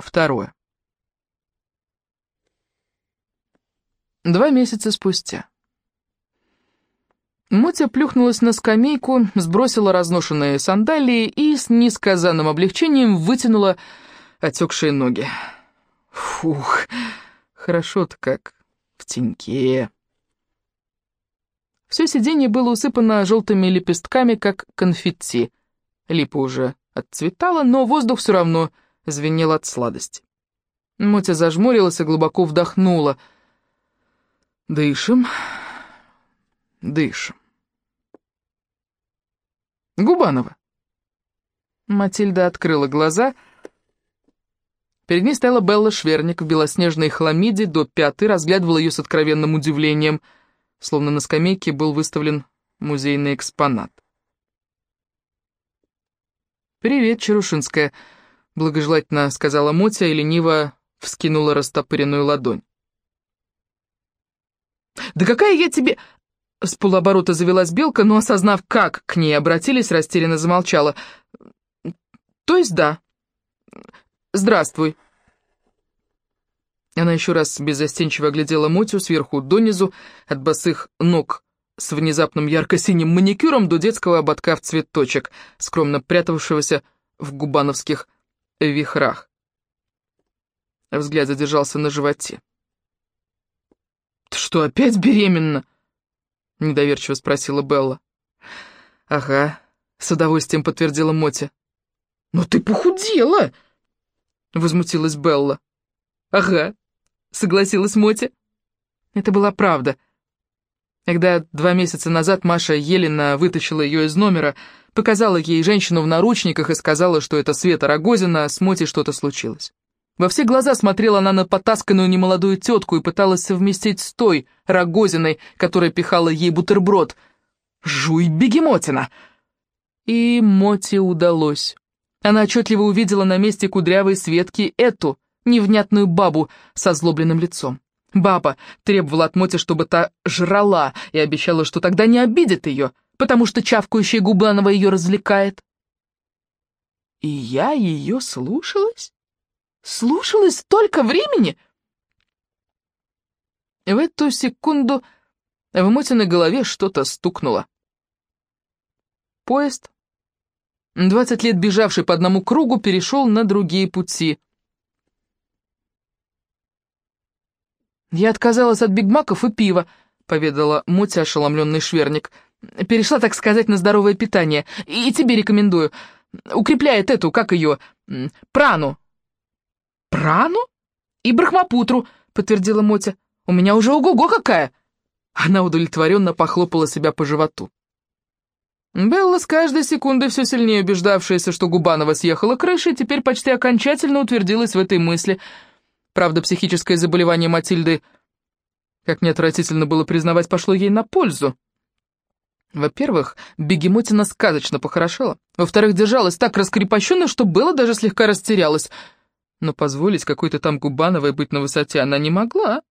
Второе. Два месяца спустя. Мотя плюхнулась на скамейку, сбросила разношенные сандалии и с несказанным облегчением вытянула отекшие ноги. Фух, хорошо-то как в теньке. Все сиденье было усыпано желтыми лепестками, как конфетти. Липа уже отцветала, но воздух все равно звенел от сладости. Мотя зажмурилась и глубоко вдохнула. Дышим, дышим. Губанова. Матильда открыла глаза. Перед ней стояла Белла Шверник в белоснежной хламиде, до пяты разглядывала ее с откровенным удивлением, словно на скамейке был выставлен музейный экспонат. «Привет, Чарушинская», — благожелательно сказала Мотя и лениво вскинула растопыренную ладонь. «Да какая я тебе...» С полуоборота завелась белка, но, осознав, как к ней обратились, растерянно замолчала. «То есть да. Здравствуй». Она еще раз беззастенчиво оглядела Мотю сверху донизу, от босых ног с внезапным ярко-синим маникюром до детского ободка в цветочек, скромно прятавшегося в губановских вихрах. Взгляд задержался на животе. «Ты что, опять беременна?» — недоверчиво спросила Белла. «Ага», — с удовольствием подтвердила Мотя. «Но ты похудела!» — возмутилась Белла. «Ага», — согласилась Мотя. Это была правда. Когда два месяца назад Маша Елена вытащила ее из номера, показала ей женщину в наручниках и сказала, что это Света Рогозина, с Мотей что-то случилось. Во все глаза смотрела она на потасканную немолодую тетку и пыталась совместить с той, Рогозиной, которая пихала ей бутерброд. «Жуй, бегемотина!» И Моте удалось. Она отчетливо увидела на месте кудрявой Светки эту, невнятную бабу со злобленным лицом. Баба требовала от Моти, чтобы та жрала, и обещала, что тогда не обидит ее, потому что чавкающая Губанова ее развлекает. И я ее слушалась? Слушалась столько времени? В эту секунду в Мотиной голове что-то стукнуло. Поезд, двадцать лет бежавший по одному кругу, перешел на другие пути. «Я отказалась от бигмаков и пива», — поведала Мотя ошеломленный шверник. «Перешла, так сказать, на здоровое питание. И тебе рекомендую. Укрепляет эту, как ее, прану». «Прану?» «И брахмапутру», — подтвердила Мотя. «У меня уже ого-го какая!» Она удовлетворенно похлопала себя по животу. Белла с каждой секундой все сильнее убеждавшаяся, что Губанова съехала крышей, теперь почти окончательно утвердилась в этой мысли. Правда, психическое заболевание Матильды, как неотвратительно было признавать, пошло ей на пользу. Во-первых, бегемотина сказочно похорошела. Во-вторых, держалась так раскрепощенно, что Белла даже слегка растерялась — но позволить какой-то там Губановой быть на высоте она не могла.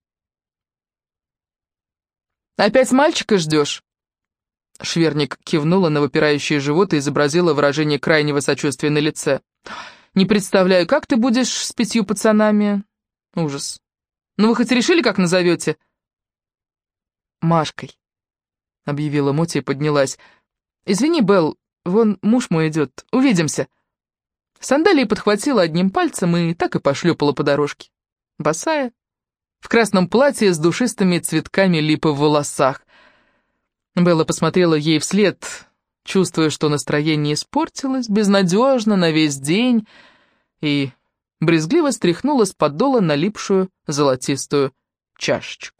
«Опять мальчика ждешь?» Шверник кивнула на выпирающий живот и изобразила выражение крайнего сочувствия на лице. «Не представляю, как ты будешь с пятью пацанами?» «Ужас. Ну вы хоть решили, как назовете?» «Машкой», — объявила Мотя и поднялась. «Извини, Белл, вон муж мой идет. Увидимся». Сандалии подхватила одним пальцем и так и пошлепала по дорожке. Босая, в красном платье с душистыми цветками липы в волосах. Белла посмотрела ей вслед, чувствуя, что настроение испортилось, безнадежно, на весь день, и брезгливо стряхнула с подола налипшую золотистую чашечку.